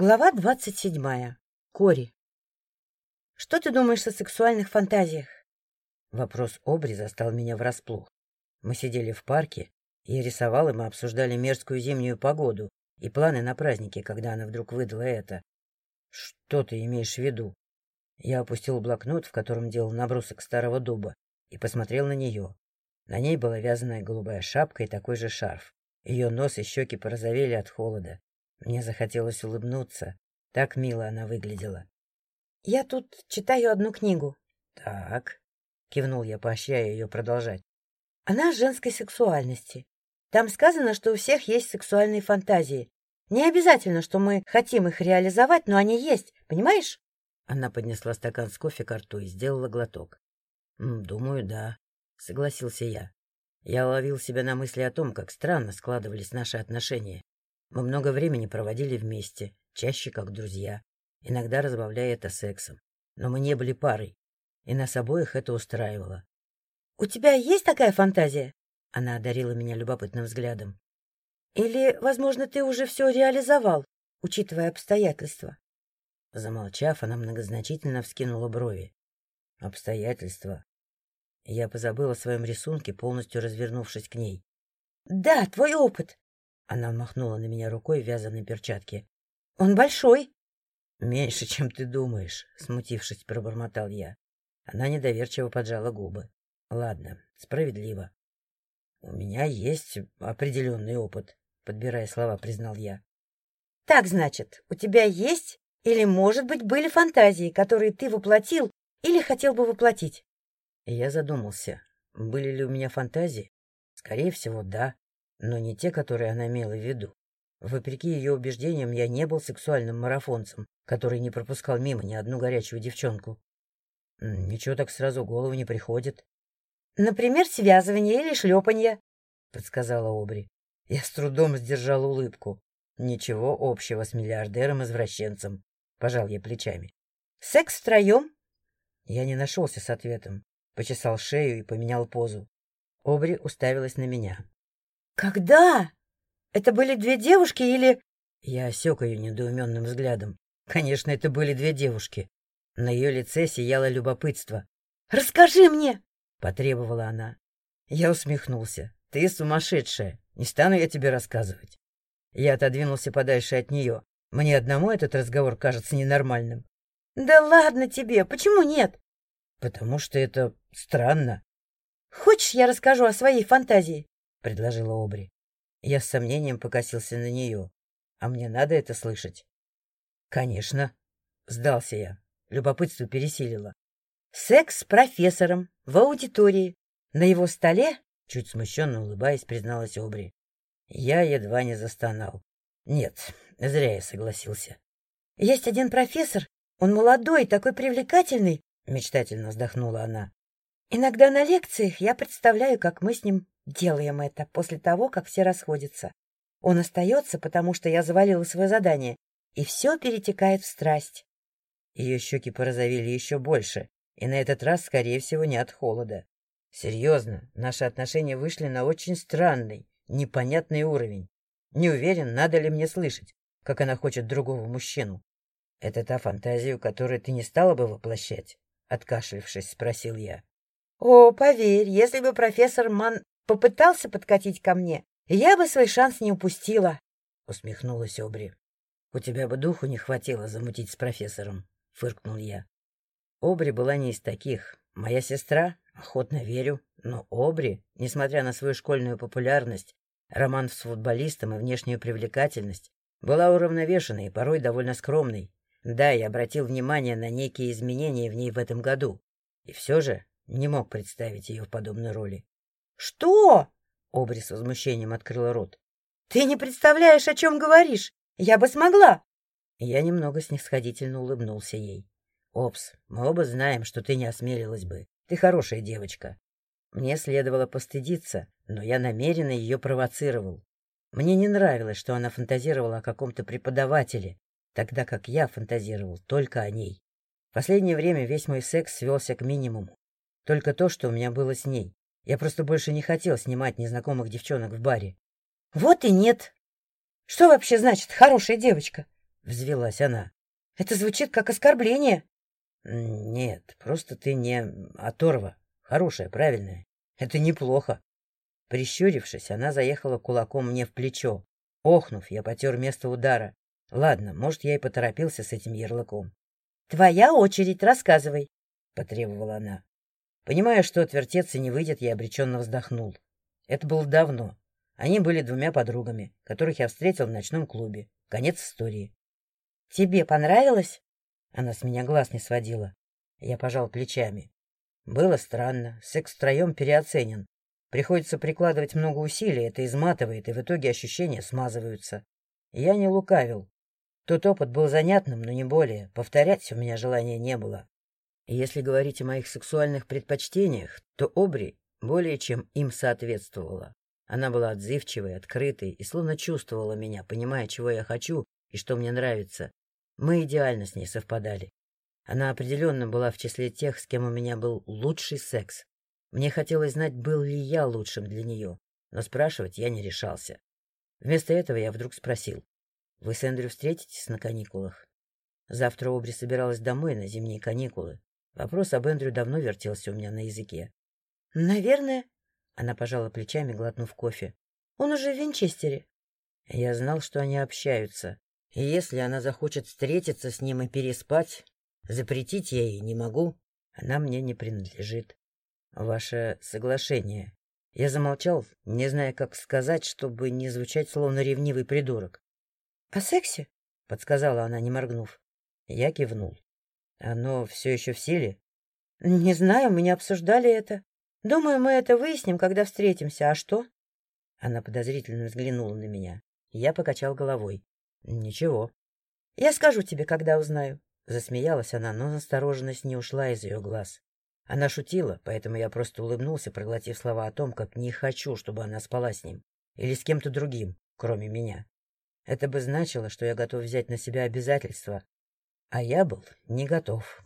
Глава двадцать седьмая. Кори. Что ты думаешь о сексуальных фантазиях? Вопрос Обри застал меня врасплох. Мы сидели в парке, я рисовал, и мы обсуждали мерзкую зимнюю погоду и планы на праздники, когда она вдруг выдала это. Что ты имеешь в виду? Я опустил блокнот, в котором делал набросок старого дуба, и посмотрел на нее. На ней была вязаная голубая шапка и такой же шарф. Ее нос и щеки порозовели от холода. Мне захотелось улыбнуться. Так мило она выглядела. — Я тут читаю одну книгу. — Так, — кивнул я, поощряя ее продолжать. — Она о женской сексуальности. Там сказано, что у всех есть сексуальные фантазии. Не обязательно, что мы хотим их реализовать, но они есть, понимаешь? Она поднесла стакан с кофе к рту и сделала глоток. — Думаю, да, — согласился я. Я ловил себя на мысли о том, как странно складывались наши отношения. Мы много времени проводили вместе, чаще как друзья, иногда разбавляя это сексом. Но мы не были парой, и нас обоих это устраивало. — У тебя есть такая фантазия? Она одарила меня любопытным взглядом. — Или, возможно, ты уже все реализовал, учитывая обстоятельства? Замолчав, она многозначительно вскинула брови. — Обстоятельства? Я позабыл о своем рисунке, полностью развернувшись к ней. — Да, твой опыт. Она махнула на меня рукой в вязаной перчатке. — Он большой. — Меньше, чем ты думаешь, — смутившись, пробормотал я. Она недоверчиво поджала губы. — Ладно, справедливо. — У меня есть определенный опыт, — подбирая слова, признал я. — Так, значит, у тебя есть или, может быть, были фантазии, которые ты воплотил или хотел бы воплотить? Я задумался, были ли у меня фантазии? Скорее всего, да но не те, которые она имела в виду. Вопреки ее убеждениям, я не был сексуальным марафонцем, который не пропускал мимо ни одну горячую девчонку. Ничего так сразу в голову не приходит. — Например, связывание или шлепанье, — подсказала Обри. Я с трудом сдержал улыбку. Ничего общего с миллиардером-извращенцем. Пожал я плечами. — Секс втроем? Я не нашелся с ответом. Почесал шею и поменял позу. Обри уставилась на меня. Когда? Это были две девушки или... Я осек ее недоуменным взглядом. Конечно, это были две девушки. На ее лице сияло любопытство. «Расскажи мне!» — потребовала она. Я усмехнулся. «Ты сумасшедшая. Не стану я тебе рассказывать». Я отодвинулся подальше от нее. Мне одному этот разговор кажется ненормальным. «Да ладно тебе! Почему нет?» «Потому что это странно». «Хочешь, я расскажу о своей фантазии?» — предложила Обри. Я с сомнением покосился на нее. А мне надо это слышать? — Конечно. Сдался я. Любопытство пересилило. Секс с профессором в аудитории. На его столе, чуть смущенно улыбаясь, призналась Обри. Я едва не застонал. Нет, зря я согласился. Есть один профессор, он молодой, такой привлекательный, мечтательно вздохнула она. Иногда на лекциях я представляю, как мы с ним Делаем это после того, как все расходятся. Он остается, потому что я завалила свое задание, и все перетекает в страсть. Ее щеки порозовели еще больше, и на этот раз, скорее всего, не от холода. Серьезно, наши отношения вышли на очень странный, непонятный уровень. Не уверен, надо ли мне слышать, как она хочет другого мужчину. — Это та фантазия, которую ты не стала бы воплощать? — откашлившись, спросил я. — О, поверь, если бы профессор Ман попытался подкатить ко мне, я бы свой шанс не упустила. — усмехнулась Обри. — У тебя бы духу не хватило замутить с профессором, — фыркнул я. Обри была не из таких. Моя сестра, охотно верю, но Обри, несмотря на свою школьную популярность, роман с футболистом и внешнюю привлекательность, была уравновешенной и порой довольно скромной. Да, я обратил внимание на некие изменения в ней в этом году, и все же не мог представить ее в подобной роли. «Что?» — Обри с возмущением открыла рот. «Ты не представляешь, о чем говоришь! Я бы смогла!» Я немного снисходительно улыбнулся ей. «Опс, мы оба знаем, что ты не осмелилась бы. Ты хорошая девочка. Мне следовало постыдиться, но я намеренно ее провоцировал. Мне не нравилось, что она фантазировала о каком-то преподавателе, тогда как я фантазировал только о ней. В последнее время весь мой секс свелся к минимуму. Только то, что у меня было с ней. Я просто больше не хотел снимать незнакомых девчонок в баре. — Вот и нет. Что вообще значит «хорошая девочка»? — взвелась она. — Это звучит как оскорбление. — Нет, просто ты не оторва. Хорошая, правильная. Это неплохо. Прищурившись, она заехала кулаком мне в плечо. Охнув, я потер место удара. Ладно, может, я и поторопился с этим ярлыком. — Твоя очередь, рассказывай, — потребовала она. Понимая, что отвертеться не выйдет, я обреченно вздохнул. Это было давно. Они были двумя подругами, которых я встретил в ночном клубе. Конец истории. — Тебе понравилось? Она с меня глаз не сводила. Я пожал плечами. Было странно. Секс втроем переоценен. Приходится прикладывать много усилий, это изматывает, и в итоге ощущения смазываются. Я не лукавил. Тот опыт был занятным, но не более. Повторять у меня желания не было. Если говорить о моих сексуальных предпочтениях, то Обри более чем им соответствовала. Она была отзывчивой, открытой и словно чувствовала меня, понимая, чего я хочу и что мне нравится. Мы идеально с ней совпадали. Она определенно была в числе тех, с кем у меня был лучший секс. Мне хотелось знать, был ли я лучшим для нее, но спрашивать я не решался. Вместо этого я вдруг спросил. — Вы с Эндрю встретитесь на каникулах? Завтра Обри собиралась домой на зимние каникулы. Вопрос об Эндрю давно вертелся у меня на языке. — Наверное. Она пожала плечами, глотнув кофе. — Он уже в Винчестере. Я знал, что они общаются. И если она захочет встретиться с ним и переспать, запретить я ей не могу. Она мне не принадлежит. Ваше соглашение. Я замолчал, не зная, как сказать, чтобы не звучать словно ревнивый придурок. — О сексе? — подсказала она, не моргнув. Я кивнул. — Оно все еще в силе? — Не знаю, мы не обсуждали это. Думаю, мы это выясним, когда встретимся. А что? Она подозрительно взглянула на меня. Я покачал головой. — Ничего. — Я скажу тебе, когда узнаю. Засмеялась она, но настороженность не ушла из ее глаз. Она шутила, поэтому я просто улыбнулся, проглотив слова о том, как не хочу, чтобы она спала с ним. Или с кем-то другим, кроме меня. Это бы значило, что я готов взять на себя обязательства. А я был не готов